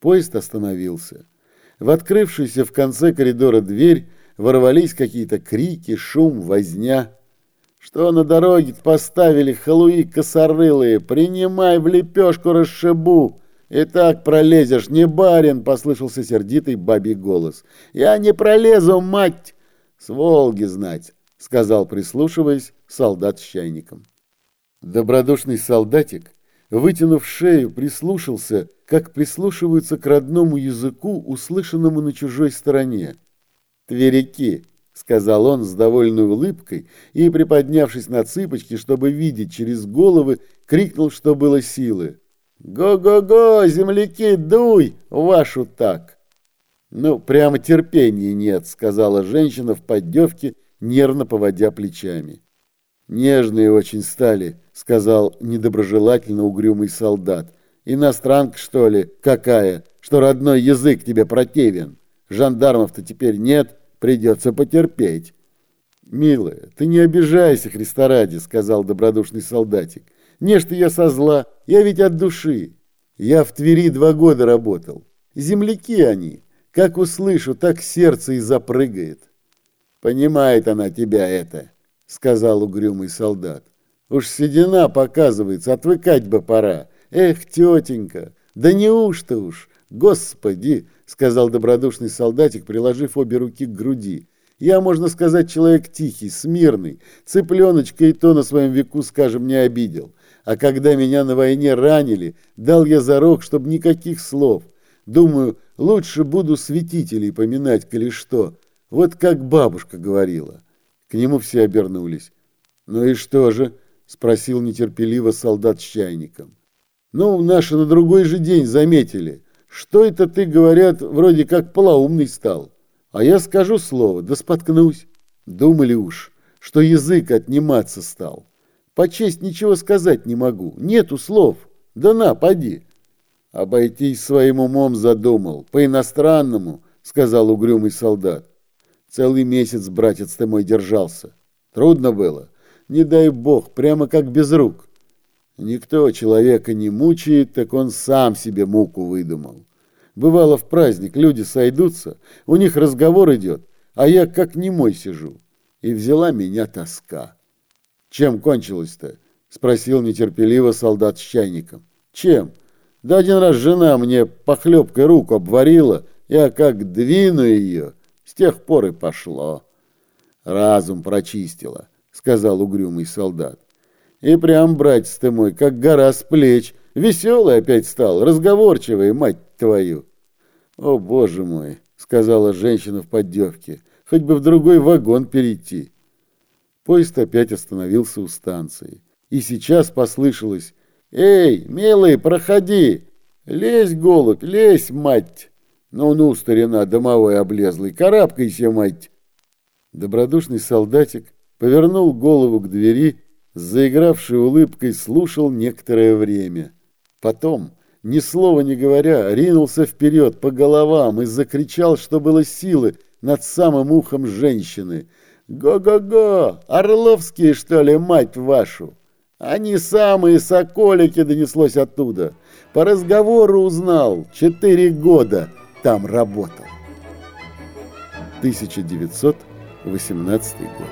Поезд остановился. В открывшуюся в конце коридора дверь ворвались какие-то крики, шум, возня. «Что на дороге поставили, халуи косорылые? Принимай в лепешку расшибу!» «И так пролезешь, не барин!» — послышался сердитый бабий голос. «Я не пролезу, мать!» «С Волги знать!» — сказал, прислушиваясь, солдат с чайником. Добродушный солдатик, вытянув шею, прислушался, как прислушиваются к родному языку, услышанному на чужой стороне. «Тверяки!» — сказал он с довольной улыбкой и, приподнявшись на цыпочки, чтобы видеть через головы, крикнул, что было силы. «Го-го-го, земляки, дуй, вашу так!» «Ну, прямо терпения нет», — сказала женщина в поддевке, нервно поводя плечами. «Нежные очень стали», — сказал недоброжелательно угрюмый солдат. «Иностранка, что ли, какая, что родной язык тебе противен? Жандармов-то теперь нет, придется потерпеть». «Милая, ты не обижайся, Христа ради», — сказал добродушный солдатик. Не что я со зла, я ведь от души. Я в Твери два года работал. Земляки они. Как услышу, так сердце и запрыгает. Понимает она тебя это, сказал угрюмый солдат. Уж седина показывается, отвыкать бы пора. Эх, тетенька, да неужто уж, господи, сказал добродушный солдатик, приложив обе руки к груди. Я, можно сказать, человек тихий, смирный, цыпленочка и то на своем веку, скажем, не обидел. А когда меня на войне ранили, дал я зарок, чтобы никаких слов. Думаю, лучше буду святителей поминать, коли что. Вот как бабушка говорила. К нему все обернулись. «Ну и что же?» — спросил нетерпеливо солдат с чайником. «Ну, наши на другой же день заметили. Что это ты, говорят, вроде как полоумный стал? А я скажу слово, да споткнусь. Думали уж, что язык отниматься стал. По честь ничего сказать не могу. Нету слов. Да на, поди. Обойтись своим умом задумал. По-иностранному, сказал угрюмый солдат. Целый месяц, братец ты мой, держался. Трудно было. Не дай бог, прямо как без рук. Никто человека не мучает, так он сам себе муку выдумал. Бывало в праздник, люди сойдутся, у них разговор идет, а я как немой сижу. И взяла меня тоска. «Чем кончилось-то?» — спросил нетерпеливо солдат с чайником. «Чем? Да один раз жена мне похлебкой руку обварила, я как двину ее, с тех пор и пошло». «Разум прочистила», — сказал угрюмый солдат. «И прям, братец ты мой, как гора с плеч, веселый опять стал, разговорчивый, мать твою». «О, боже мой», — сказала женщина в поддевке, — «хоть бы в другой вагон перейти». Поезд опять остановился у станции. И сейчас послышалось «Эй, милый, проходи! Лезь, голубь, лезь, мать!» «Ну-ну, старина домовой облезлый, карабкайся, мать!» Добродушный солдатик повернул голову к двери, с заигравшей улыбкой слушал некоторое время. Потом, ни слова не говоря, ринулся вперед по головам и закричал, что было силы, над самым ухом женщины — «Го-го-го! Орловские, что ли, мать вашу?» «Они самые соколики!» — донеслось оттуда. По разговору узнал. Четыре года там работал. 1918 год.